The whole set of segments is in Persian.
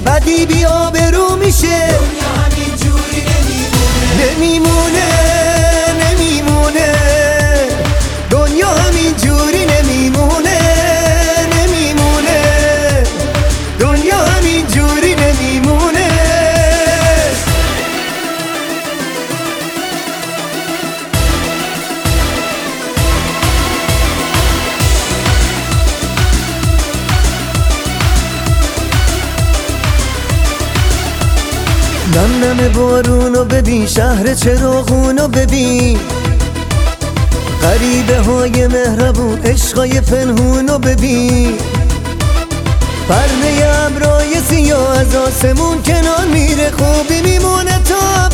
بدی بیا برو میشه. نمیمونه نمیمونه. دنیا همین جوری نمیمونه نمیمونه. دنیا نم نم بارونو ببین شهر چراغونو ببین. غریبه های مهربون عشقای پنهونو ببین. پرده ابرای سیاه از آسمون کنار میره خوبی میمونه تا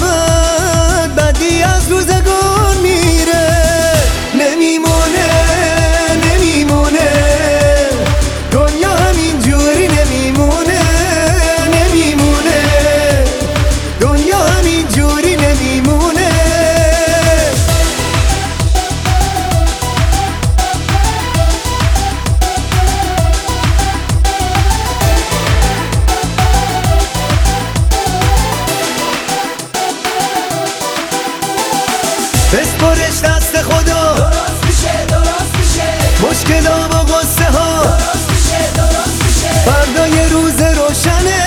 بسپرش دست خدا. درست میشه درست میشه. مشکلا و غصه ها. درست میشه درست میشه. فردای روز روشنه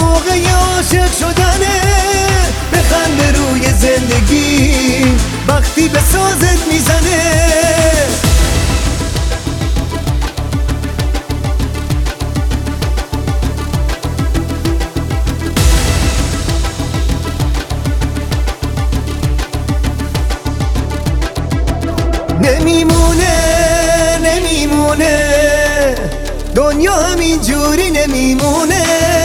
موقع عاشق شدنه. بخنده روی زندگی وقتی به سازت می‌زنه. نمیمونه نمیمونه. دنیا همین جوری نمیمونه.